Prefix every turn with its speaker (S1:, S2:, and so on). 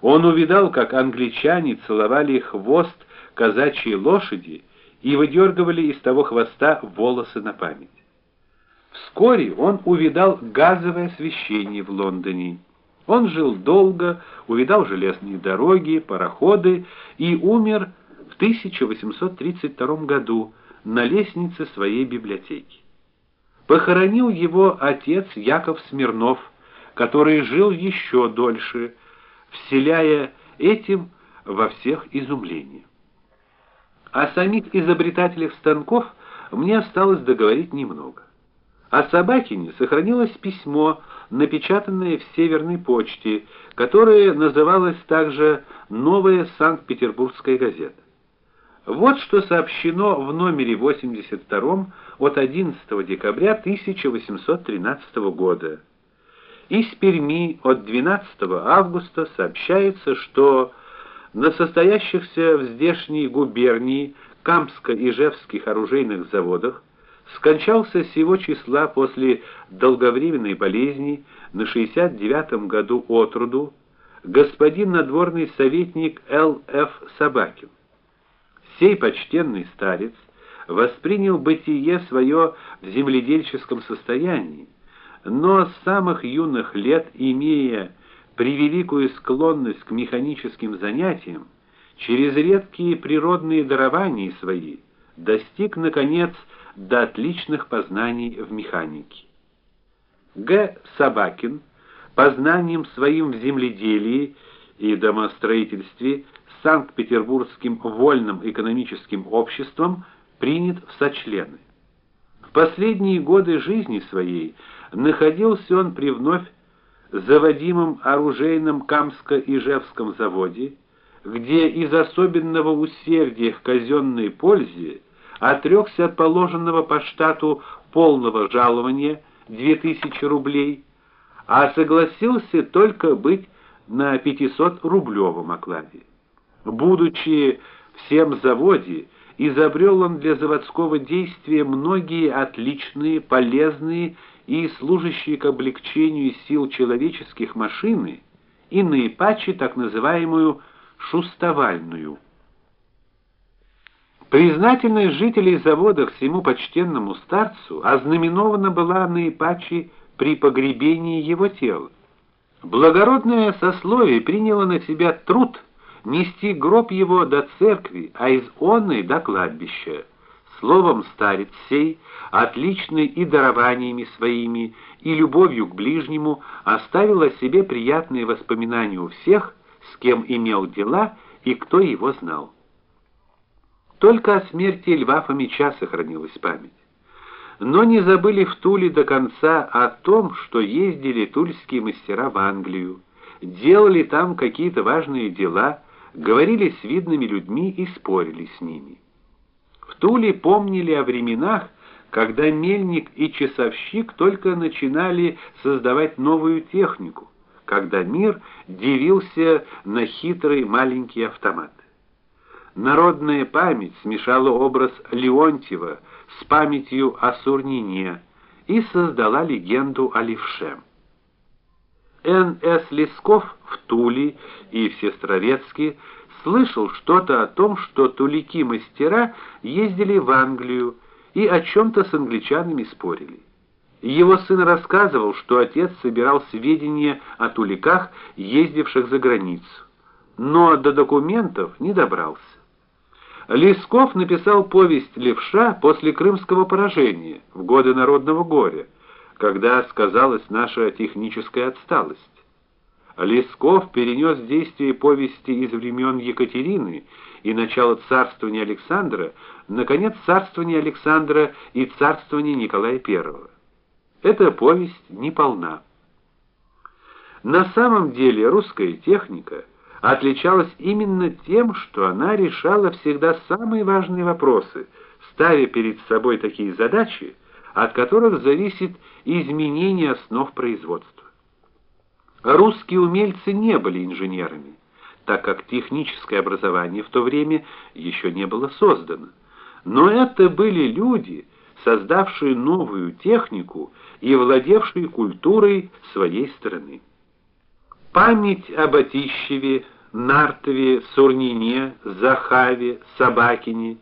S1: Он увидал, как англичане целовали хвост казачьей лошади и выдергивали из того хвоста волосы на память. Вскоре он увидал газовое освещение в Лондоне. Он жил долго, увидал железные дороги, пароходы и умер в 1832 году на лестнице своей библиотеки. Похоронил его отец Яков Смирнов, который жил еще дольше, вселяя этим во всех изумление. О самих изобретателях станков мне осталось договорить немного. О Собакине сохранилось письмо, напечатанное в Северной почте, которое называлось также Новая Санкт-Петербургская газета. Вот что сообщено в номере 82 от 11 декабря 1813 года. Из Перми от 12 августа сообщается, что на состоящихся в здешней губернии Камско-Ижевских оружейных заводах скончался сего числа после долговременной болезни на 69 году от роду господин надворный советник Л.Ф. Собакин. Сей почтенный старец воспринял бытие свое в земледельческом состоянии, но с самых юных лет, имея превеликую склонность к механическим занятиям, через редкие природные дарования свои достиг наконец до отличных познаний в механике. Г. Собакин познанием своим в земледелии и домостроительстве Санкт-Петербургским вольным экономическим обществом принят в сочлены. В последние годы жизни своей находился он при вновь заводимом оружейном Камско-Ижевском заводе, где из особенного усердия к казенной пользе отрекся от положенного по штату полного жалования 2000 рублей, а согласился только быть на 500-рублевом окладе. Будучи всем заводе, изобрел он для заводского действия многие отличные, полезные и служащие к облегчению сил человеческих машины и наипаче так называемую шустовальную Признательность жителей завода к всему почтенному старцу ознаменована была наипаче при погребении его тела. Благородное сословие приняло на себя труд нести гроб его до церкви, а из онной до кладбища. Словом, старец сей, отличный и дарованиями своими, и любовью к ближнему, оставил о себе приятные воспоминания у всех, с кем имел дела и кто его знал. Только о смерти Льва Фомича сохранилась память. Но не забыли в Туле до конца о том, что ездили тульские мастера в Англию, делали там какие-то важные дела, говорили с видными людьми и спорили с ними. В Туле помнили о временах, когда мельник и часовщик только начинали создавать новую технику, когда мир дивился на хитрые маленькие автоматы. Народная память смешала образ Леонтьева с памятью о Сурнине и создала легенду о Левше. Н.С. Лесков в Туле и в Сестрорецке слышал что-то о том, что тулики-мастера ездили в Англию и о чем то с англичанами спорили. Его сын рассказывал, что отец собирал сведения о туликах, ездивших за границу, но до документов не добрался. Лесков написал повесть Левша после крымского поражения, в годы народного горя, когда сказалась наша техническая отсталость. Лесков перенес действие повести из времен Екатерины и начала царствования Александра на конец царствования Александра и царствования Николая I. Эта повесть не полна. На самом деле русская техника – отличалась именно тем, что она решала всегда самые важные вопросы, ставя перед собой такие задачи, от которых зависит изменение основ производства. Русские умельцы не были инженерами, так как техническое образование в то время еще не было создано. Но это были люди, создавшие новую технику и владевшие культурой своей страны. память об Атищеве, Нартове, Сурнине, Захаве, Собакине